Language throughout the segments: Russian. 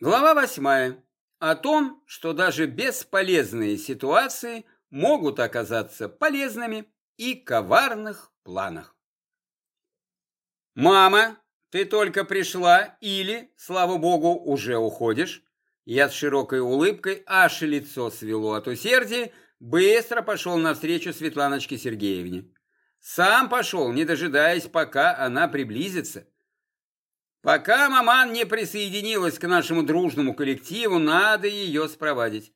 Глава восьмая. О том, что даже бесполезные ситуации могут оказаться полезными и коварных планах. «Мама, ты только пришла или, слава богу, уже уходишь?» Я с широкой улыбкой, аж лицо свело от усердия, быстро пошел навстречу Светланочке Сергеевне. Сам пошел, не дожидаясь, пока она приблизится. Пока маман не присоединилась к нашему дружному коллективу, надо ее спровадить.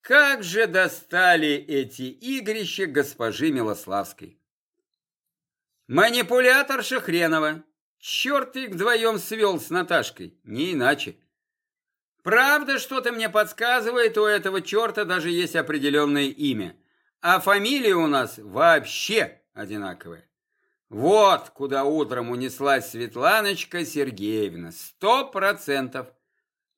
Как же достали эти игрища госпожи Милославской. Манипуляторша хренова. Черт их вдвоем свел с Наташкой, не иначе. Правда, что-то мне подсказывает, у этого черта даже есть определенное имя. А фамилия у нас вообще одинаковая. Вот куда утром унеслась Светланочка Сергеевна. Сто процентов.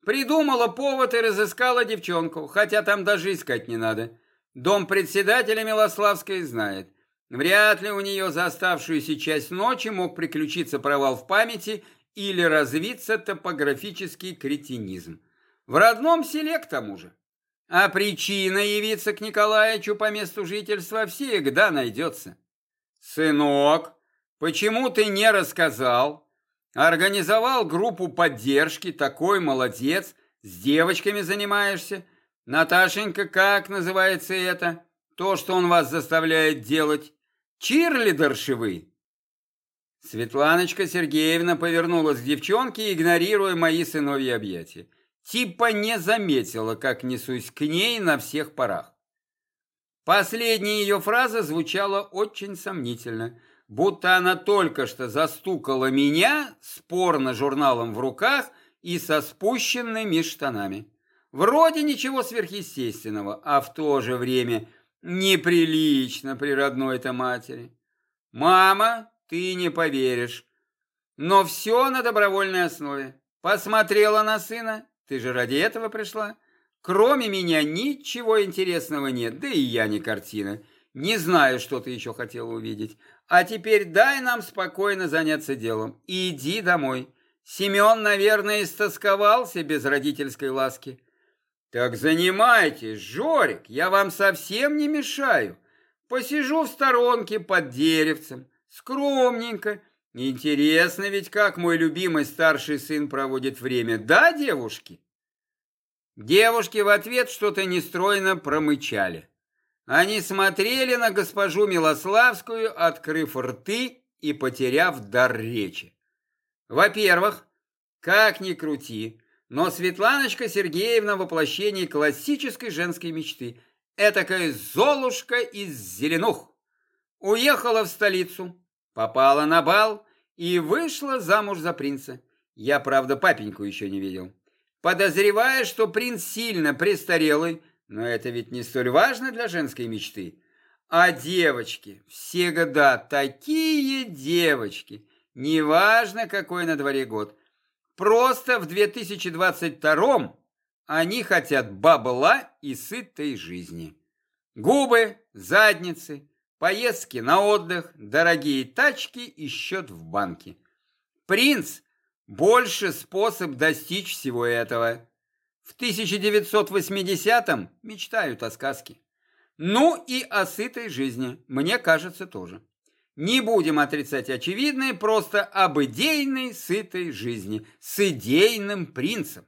Придумала повод и разыскала девчонку, хотя там даже искать не надо. Дом председателя Милославской знает. Вряд ли у нее за оставшуюся часть ночи мог приключиться провал в памяти или развиться топографический кретинизм. В родном селе к тому же. А причина явиться к Николаевичу по месту жительства всегда найдется. «Сынок, Почему ты не рассказал? Организовал группу поддержки, такой молодец, с девочками занимаешься. Наташенька, как называется это? То, что он вас заставляет делать? Чирлидерши вы? Светланочка Сергеевна повернулась к девчонке, игнорируя мои сыновьи объятия. Типа не заметила, как несусь к ней на всех парах. Последняя ее фраза звучала очень сомнительно – будто она только что застукала меня с порно-журналом в руках и со спущенными штанами. Вроде ничего сверхъестественного, а в то же время неприлично при родной-то матери. Мама, ты не поверишь, но все на добровольной основе. Посмотрела на сына, ты же ради этого пришла. Кроме меня ничего интересного нет, да и я не картина. Не знаю, что ты еще хотела увидеть. А теперь дай нам спокойно заняться делом. Иди домой. Семен, наверное, истосковался без родительской ласки. Так занимайтесь, Жорик, я вам совсем не мешаю. Посижу в сторонке под деревцем, скромненько. Интересно ведь, как мой любимый старший сын проводит время, да, девушки? Девушки в ответ что-то нестройно промычали. Они смотрели на госпожу Милославскую, открыв рты и потеряв дар речи. Во-первых, как ни крути, но Светланочка Сергеевна воплощение классической женской мечты. Этакая золушка из зеленух. Уехала в столицу, попала на бал и вышла замуж за принца. Я, правда, папеньку еще не видел. Подозревая, что принц сильно престарелый, но это ведь не столь важно для женской мечты. А девочки, все года такие девочки, неважно какой на дворе год. Просто в 2022 они хотят бабла и сытой жизни. Губы, задницы, поездки на отдых, дорогие тачки и счет в банке. Принц – больше способ достичь всего этого. В 1980-м мечтают о сказке. Ну и о сытой жизни, мне кажется, тоже. Не будем отрицать очевидное, просто об идейной сытой жизни с идейным принцем.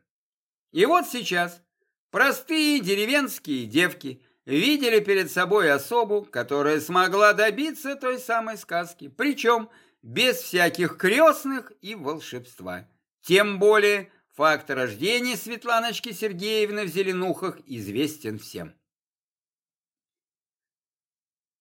И вот сейчас простые деревенские девки видели перед собой особу, которая смогла добиться той самой сказки, причем без всяких крестных и волшебства. Тем более Факт рождения Светланочки Сергеевны в Зеленухах известен всем.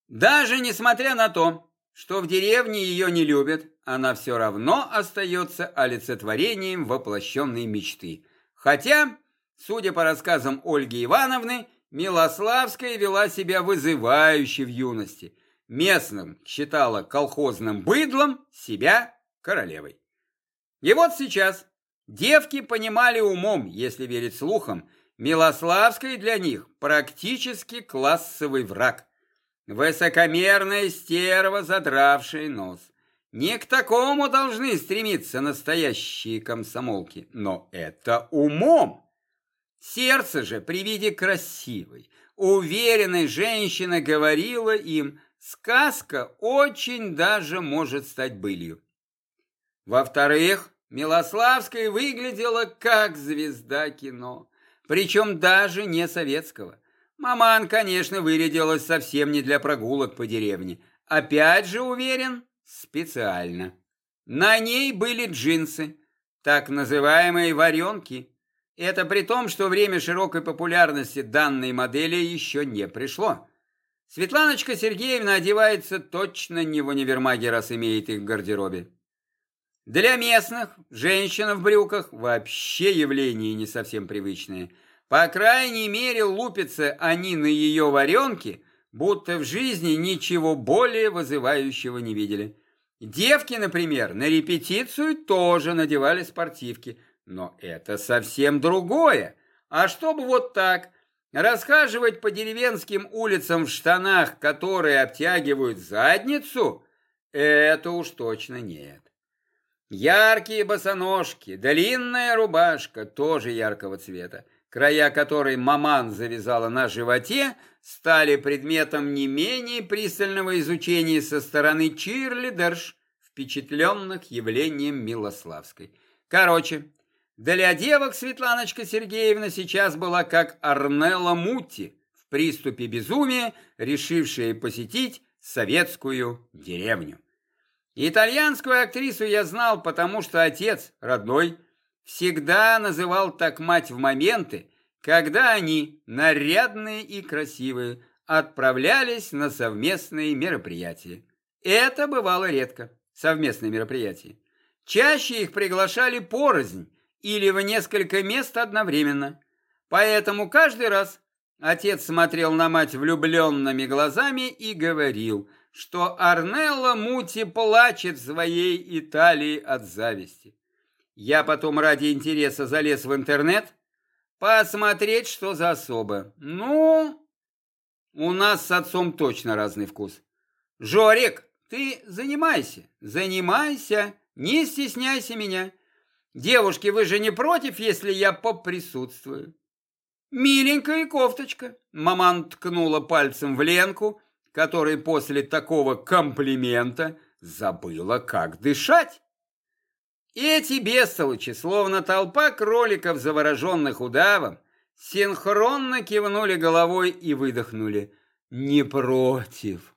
Даже несмотря на то, что в деревне ее не любят, она все равно остается олицетворением воплощенной мечты. Хотя, судя по рассказам Ольги Ивановны, Милославская вела себя вызывающе в юности. Местным считала колхозным быдлом, себя королевой. И вот сейчас Девки понимали умом, если верить слухам, Милославский для них практически классовый враг. Высокомерная стерва, задравшая нос. Не к такому должны стремиться настоящие комсомолки, но это умом. Сердце же при виде красивой, уверенной женщины говорила им, сказка очень даже может стать былью. Во-вторых, Милославская выглядела как звезда кино, причем даже не советского. Маман, конечно, вырядилась совсем не для прогулок по деревне. Опять же, уверен, специально. На ней были джинсы, так называемые варенки. Это при том, что время широкой популярности данной модели еще не пришло. Светланочка Сергеевна одевается точно не в универмаге, раз имеет их в гардеробе. Для местных женщина в брюках вообще явление не совсем привычное. По крайней мере, лупятся они на ее варенки, будто в жизни ничего более вызывающего не видели. Девки, например, на репетицию тоже надевали спортивки, но это совсем другое. А чтобы вот так расхаживать по деревенским улицам в штанах, которые обтягивают задницу, это уж точно нет. Яркие босоножки, длинная рубашка, тоже яркого цвета, края которой маман завязала на животе, стали предметом не менее пристального изучения со стороны чирлидерш, впечатленных явлением Милославской. Короче, для девок Светланочка Сергеевна сейчас была как Арнелла Мутти в приступе безумия, решившая посетить советскую деревню. Итальянскую актрису я знал, потому что отец, родной, всегда называл так мать в моменты, когда они, нарядные и красивые, отправлялись на совместные мероприятия. Это бывало редко, совместные мероприятия. Чаще их приглашали порознь или в несколько мест одновременно. Поэтому каждый раз отец смотрел на мать влюбленными глазами и говорил – что Арнелла Мути плачет своей Италии от зависти. Я потом ради интереса залез в интернет посмотреть, что за особа. Ну, у нас с отцом точно разный вкус. Жорик, ты занимайся, занимайся, не стесняйся меня. Девушки, вы же не против, если я поприсутствую? Миленькая кофточка. Маман ткнула пальцем в Ленку, который после такого комплимента забыла, как дышать. Эти бестолочи, словно толпа кроликов, завороженных удавом, синхронно кивнули головой и выдохнули. Не против.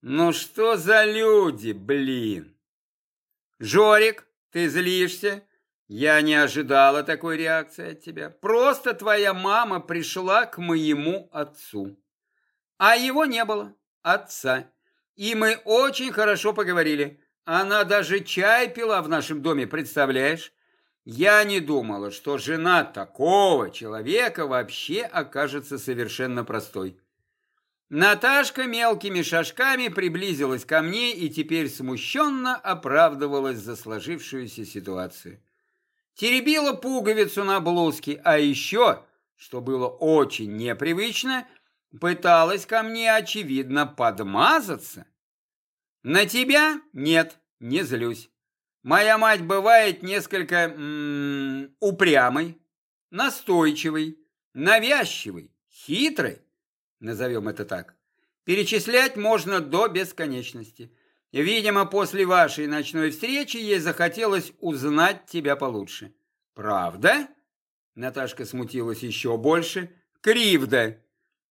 Ну что за люди, блин? Жорик, ты злишься? Я не ожидала такой реакции от тебя. Просто твоя мама пришла к моему отцу. А его не было отца. И мы очень хорошо поговорили. Она даже чай пила в нашем доме, представляешь? Я не думала, что жена такого человека вообще окажется совершенно простой. Наташка мелкими шажками приблизилась ко мне и теперь смущенно оправдывалась за сложившуюся ситуацию. Теребила пуговицу на блузке, а еще, что было очень непривычно – Пыталась ко мне, очевидно, подмазаться. На тебя? Нет, не злюсь. Моя мать бывает несколько упрямой, настойчивой, навязчивой, хитрой, назовем это так. Перечислять можно до бесконечности. Видимо, после вашей ночной встречи ей захотелось узнать тебя получше. Правда? Наташка смутилась еще больше. Кривда.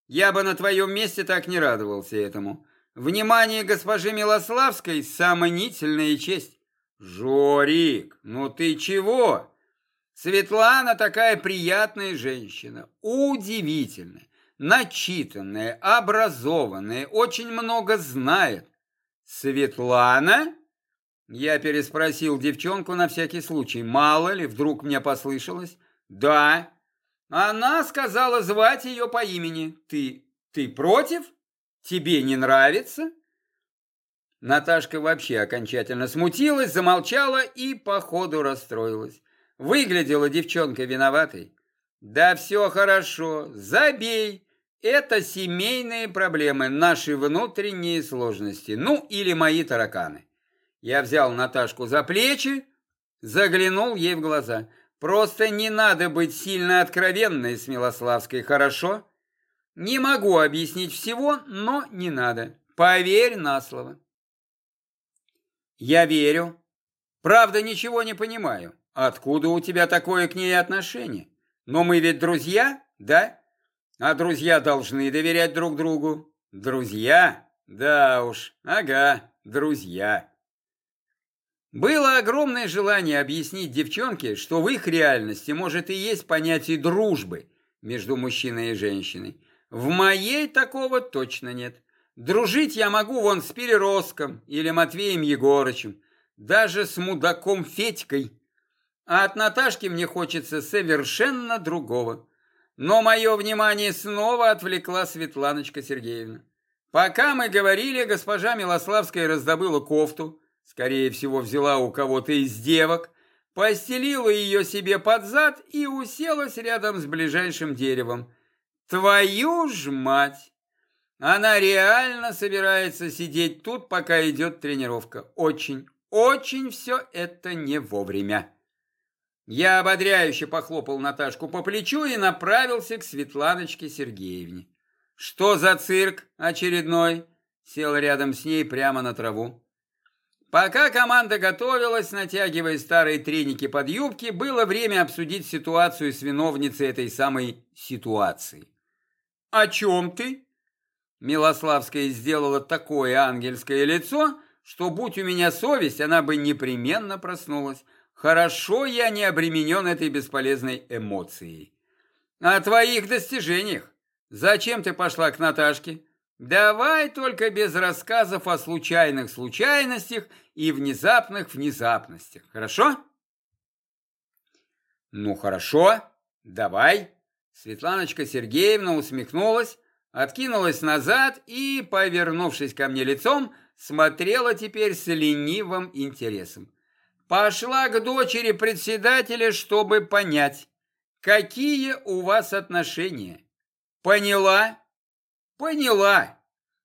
Я бы на твоем месте так не радовался этому. Внимание госпожи Милославской – сомнительная честь. Жорик, ну ты чего? Светлана такая приятная женщина, удивительная, начитанная, образованная, очень много знает. Светлана? Я переспросил девчонку на всякий случай. Мало ли, вдруг мне послышалось. Да, она сказала звать ее по имени. Ты... ты против? Тебе не нравится? Наташка вообще окончательно смутилась, замолчала и, походу, расстроилась. Выглядела девчонка виноватой. Да все хорошо, забей. Это семейные проблемы, наши внутренние сложности. Ну, или мои тараканы. Я взял Наташку за плечи, заглянул ей в глаза. Просто не надо быть сильно откровенной с Милославской, хорошо? Не могу объяснить всего, но не надо. Поверь на слово. Я верю. Правда, ничего не понимаю. Откуда у тебя такое к ней отношение? Но мы ведь друзья, да? А друзья должны доверять друг другу. Друзья? Да уж, ага, друзья. Было огромное желание объяснить девчонке, что в их реальности может и есть понятие дружбы между мужчиной и женщиной. В моей такого точно нет. Дружить я могу вон с Переростком или Матвеем Егорычем, даже с мудаком Федькой. А от Наташки мне хочется совершенно другого. Но мое внимание снова отвлекла Светланочка Сергеевна. Пока мы говорили, госпожа Милославская раздобыла кофту, скорее всего, взяла у кого-то из девок, постелила ее себе под зад и уселась рядом с ближайшим деревом. Твою ж мать! Она реально собирается сидеть тут, пока идет тренировка. Очень, очень все это не вовремя. Я ободряюще похлопал Наташку по плечу и направился к Светланочке Сергеевне. «Что за цирк очередной?» Сел рядом с ней прямо на траву. Пока команда готовилась, натягивая старые треники под юбки, было время обсудить ситуацию с виновницей этой самой ситуации. «О чем ты?» Милославская сделала такое ангельское лицо, что, будь у меня совесть, она бы непременно проснулась. Хорошо я не обременен этой бесполезной эмоцией. О твоих достижениях. Зачем ты пошла к Наташке? Давай только без рассказов о случайных случайностях и внезапных внезапностях, хорошо? Ну, хорошо, давай. Светланочка Сергеевна усмехнулась, откинулась назад и, повернувшись ко мне лицом, смотрела теперь с ленивым интересом. Пошла к дочери председателя, чтобы понять, какие у вас отношения. Поняла? Поняла.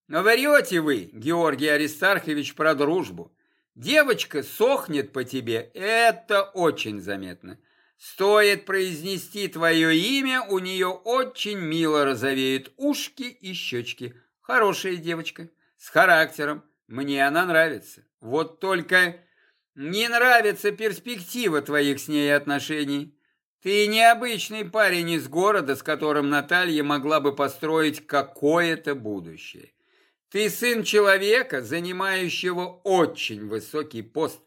Но врете вы, Георгий Аристархович, про дружбу. Девочка сохнет по тебе, это очень заметно. Стоит произнести твое имя, у нее очень мило розовеют ушки и щечки. Хорошая девочка, с характером. Мне она нравится. Вот только не нравится перспектива твоих с ней отношений. Ты необычный парень из города, с которым Наталья могла бы построить какое-то будущее. Ты сын человека, занимающего очень высокий пост.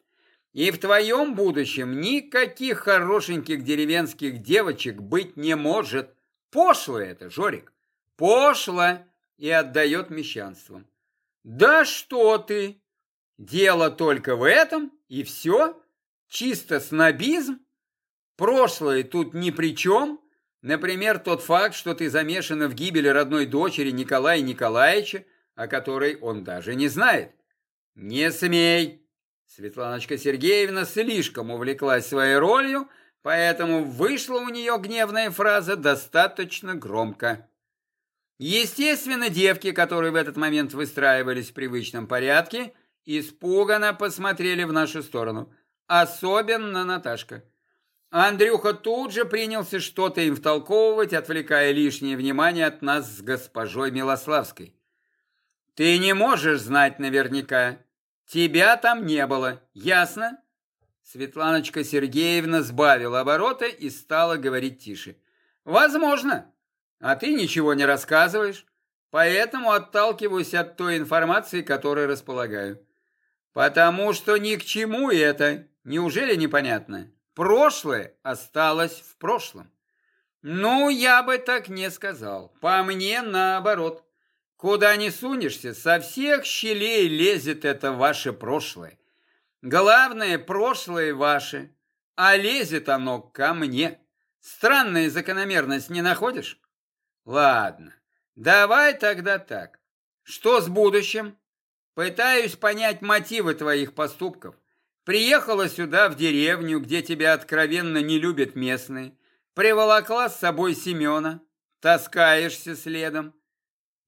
И в твоем будущем никаких хорошеньких деревенских девочек быть не может. Пошло это, Жорик, пошло и отдает мещанством. Да что ты! Дело только в этом, и все? Чисто снобизм? Прошлое тут ни при чем. Например, тот факт, что ты замешана в гибели родной дочери Николая Николаевича, о которой он даже не знает. Не смей! Светланочка Сергеевна слишком увлеклась своей ролью, поэтому вышла у нее гневная фраза достаточно громко. Естественно, девки, которые в этот момент выстраивались в привычном порядке, испуганно посмотрели в нашу сторону, особенно Наташка. Андрюха тут же принялся что-то им втолковывать, отвлекая лишнее внимание от нас с госпожой Милославской. «Ты не можешь знать наверняка. Тебя там не было. Ясно?» Светланочка Сергеевна сбавила обороты и стала говорить тише. «Возможно. А ты ничего не рассказываешь, поэтому отталкиваюсь от той информации, которой располагаю. Потому что ни к чему это. Неужели непонятно?» Прошлое осталось в прошлом. Ну, я бы так не сказал. По мне, наоборот. Куда не сунешься, со всех щелей лезет это ваше прошлое. Главное, прошлое ваше, а лезет оно ко мне. Странная закономерность не находишь? Ладно, давай тогда так. Что с будущим? Пытаюсь понять мотивы твоих поступков. Приехала сюда, в деревню, где тебя откровенно не любят местные. Приволокла с собой Семена. Таскаешься следом.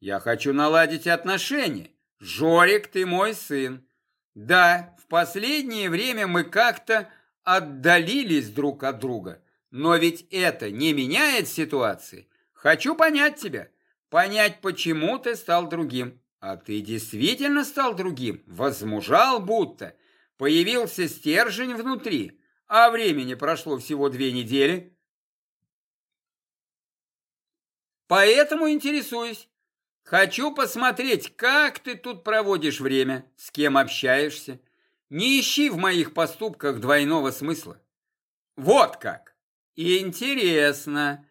Я хочу наладить отношения. Жорик, ты мой сын. Да, в последнее время мы как-то отдалились друг от друга, но ведь это не меняет ситуации. Хочу понять тебя, понять, почему ты стал другим. А ты действительно стал другим, возмужал будто, появился стержень внутри, а времени прошло всего две недели. Поэтому интересуюсь. Хочу посмотреть, как ты тут проводишь время, с кем общаешься. Не ищи в моих поступках двойного смысла. Вот как. Интересно.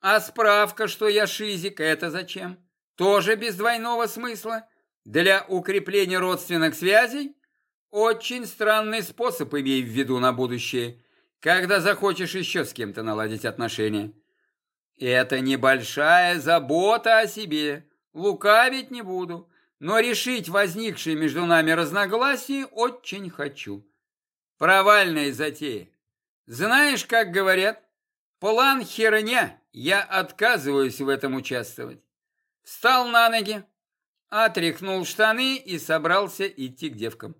А справка, что я шизик, это зачем? Тоже без двойного смысла? Для укрепления родственных связей? Очень странный способ, имей в виду на будущее, когда захочешь еще с кем-то наладить отношения. Это небольшая забота о себе, лукавить не буду, но решить возникшие между нами разногласия очень хочу. Провальная затея. Знаешь, как говорят, план херня, я отказываюсь в этом участвовать. Встал на ноги, отряхнул штаны и собрался идти к девкам.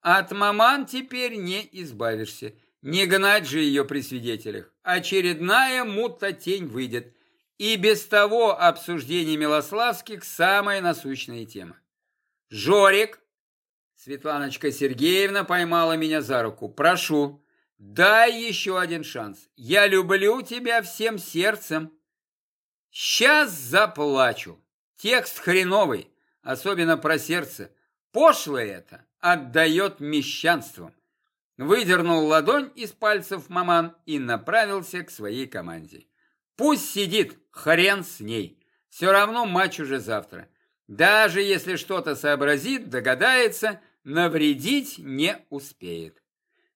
От маман теперь не избавишься. Не гнать же ее при свидетелях. Очередная мута-тень выйдет. И без того обсуждение Милославских самая насущная тема. «Жорик!» Светланочка Сергеевна поймала меня за руку. «Прошу, дай еще один шанс. Я люблю тебя всем сердцем». «Сейчас заплачу. Текст хреновый, особенно про сердце. Пошлое это, отдает мещанством. Выдернул ладонь из пальцев маман и направился к своей команде. Пусть сидит, хрен с ней. Все равно матч уже завтра. Даже если что-то сообразит, догадается, навредить не успеет.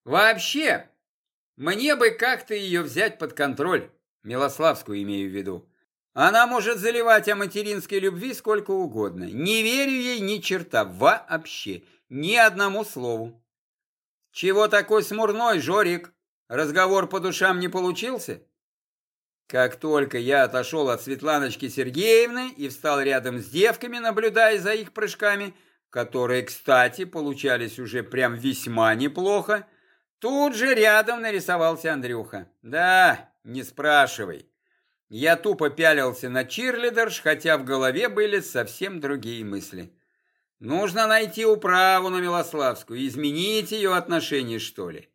Вообще, мне бы как-то ее взять под контроль, Милославскую имею в виду. Она может заливать о материнской любви сколько угодно. Не верю ей ни черта, вообще, ни одному слову. Чего такой смурной, Жорик? Разговор по душам не получился? Как только я отошел от Светланочки Сергеевны и встал рядом с девками, наблюдая за их прыжками, которые, кстати, получались уже прям весьма неплохо, тут же рядом нарисовался Андрюха. Да, не спрашивай. Я тупо пялился на чирлидерш, хотя в голове были совсем другие мысли. Нужно найти управу на Милославскую, изменить ее отношение, что ли.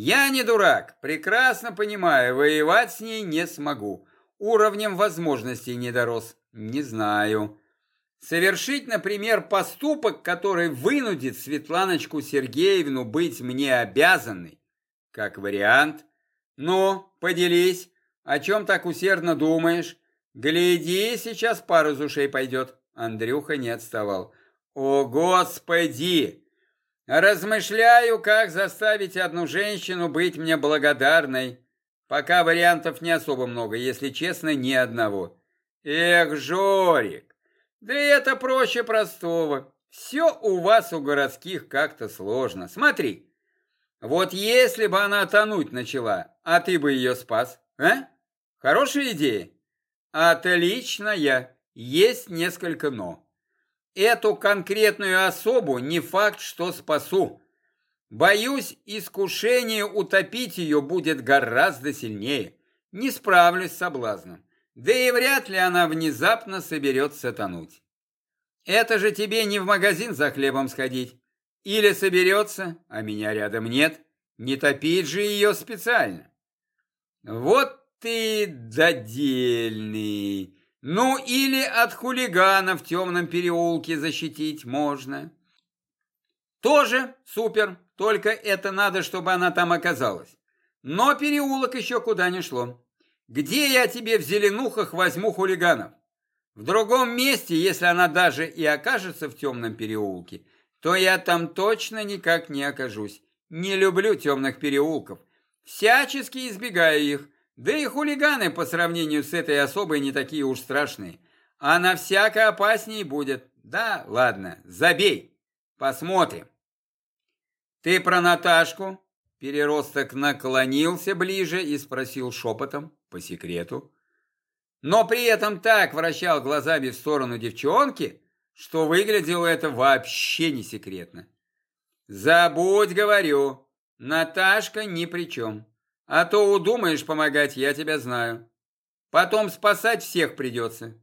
Я не дурак, прекрасно понимаю, воевать с ней не смогу. Уровнем возможностей не дорос, не знаю. Совершить, например, поступок, который вынудит Светланочку Сергеевну быть мне обязанной, как вариант. Ну, поделись, о чем так усердно думаешь? Гляди, сейчас пара из ушей пойдет. Андрюха не отставал. О, Господи! Размышляю, как заставить одну женщину быть мне благодарной. Пока вариантов не особо много, если честно, ни одного. Эх, Жорик, да это проще простого. Все у вас у городских как-то сложно. Смотри, вот если бы она тонуть начала, а ты бы ее спас, а? Хорошая идея? Отличная. Есть несколько «но». Эту конкретную особу не факт, что спасу. Боюсь, искушение утопить ее будет гораздо сильнее. Не справлюсь с соблазном. Да и вряд ли она внезапно соберется тонуть. Это же тебе не в магазин за хлебом сходить. Или соберется, а меня рядом нет. Не топить же ее специально. Вот ты додельный. Ну или от хулигана в темном переулке защитить можно. Тоже супер, только это надо, чтобы она там оказалась. Но переулок еще куда не шло. Где я тебе в зеленухах возьму хулиганов? В другом месте, если она даже и окажется в темном переулке, то я там точно никак не окажусь. Не люблю темных переулков. Всячески избегаю их, да и хулиганы по сравнению с этой особой не такие уж страшные. Она всяко опаснее будет. Да, ладно, забей. Посмотрим. Ты про Наташку? Переросток наклонился ближе и спросил шепотом, по секрету. Но при этом так вращал глазами в сторону девчонки, что выглядело это вообще не секретно. Забудь, говорю, Наташка ни при чем. А то удумаешь помогать, я тебя знаю. Потом спасать всех придется.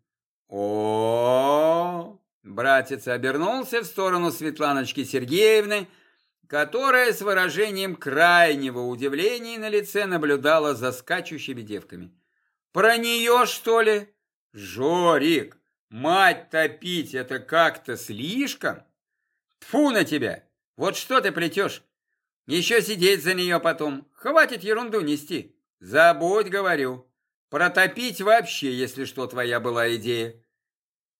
О, братец обернулся в сторону Светланочки Сергеевны, которая с выражением крайнего удивления на лице наблюдала за скачущими девками. Про нее, что ли? Жорик, мать топить это как-то слишком? Тфу на тебя! Вот что ты плетешь? Еще сидеть за нее потом. Хватит ерунду нести. Забудь, говорю. Протопить вообще, если что, твоя была идея.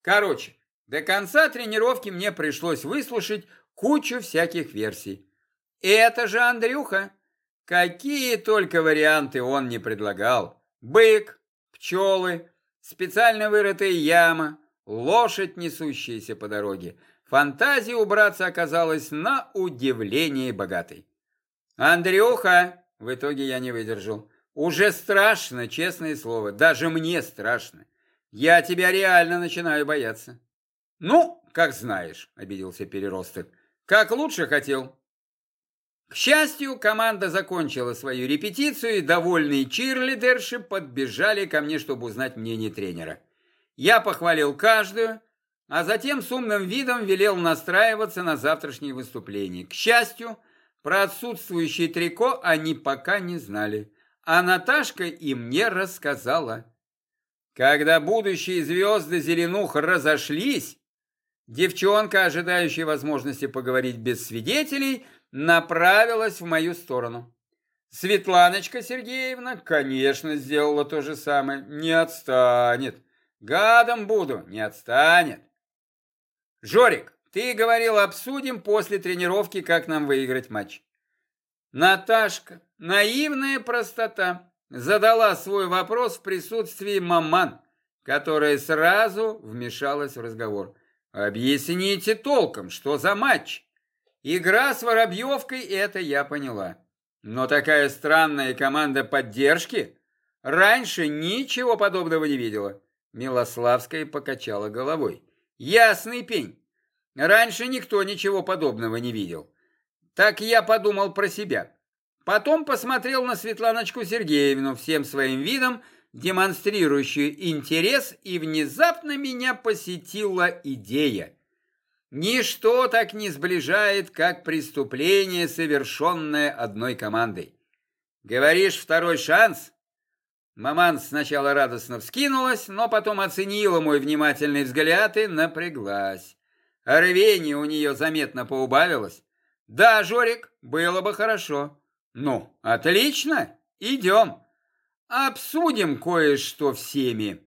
Короче, до конца тренировки мне пришлось выслушать кучу всяких версий. Это же Андрюха. Какие только варианты он не предлагал. Бык, пчелы, специально вырытая яма, лошадь, несущаяся по дороге. Фантазия у братца оказалась на удивление богатой. «Андрюха!» — в итоге я не выдержал. «Уже страшно, честное слово, даже мне страшно. Я тебя реально начинаю бояться». «Ну, как знаешь», — обиделся Переросток. «Как лучше хотел». К счастью, команда закончила свою репетицию, и довольные чирлидерши подбежали ко мне, чтобы узнать мнение тренера. Я похвалил каждую, а затем с умным видом велел настраиваться на завтрашнее выступление. К счастью, про отсутствующее трико они пока не знали, а Наташка им не рассказала. Когда будущие звезды Зеленух разошлись, девчонка, ожидающая возможности поговорить без свидетелей, направилась в мою сторону. Светланочка Сергеевна, конечно, сделала то же самое. Не отстанет. Гадом буду, не отстанет. Жорик, ты говорил, обсудим после тренировки, как нам выиграть матч. Наташка, наивная простота, задала свой вопрос в присутствии маман, которая сразу вмешалась в разговор. Объясните толком, что за матч? Игра с Воробьевкой, это я поняла. Но такая странная команда поддержки раньше ничего подобного не видела. Милославская покачала головой. Ясный пень. Раньше никто ничего подобного не видел. Так я подумал про себя. Потом посмотрел на Светланочку Сергеевну всем своим видом, демонстрирующую интерес, и внезапно меня посетила идея. Ничто так не сближает, как преступление, совершенное одной командой. Говоришь, второй шанс? Маман сначала радостно вскинулась, но потом оценила мой внимательный взгляд и напряглась. Рвение у нее заметно поубавилось. Да, Жорик, было бы хорошо. Ну, отлично, идем. Обсудим кое-что всеми.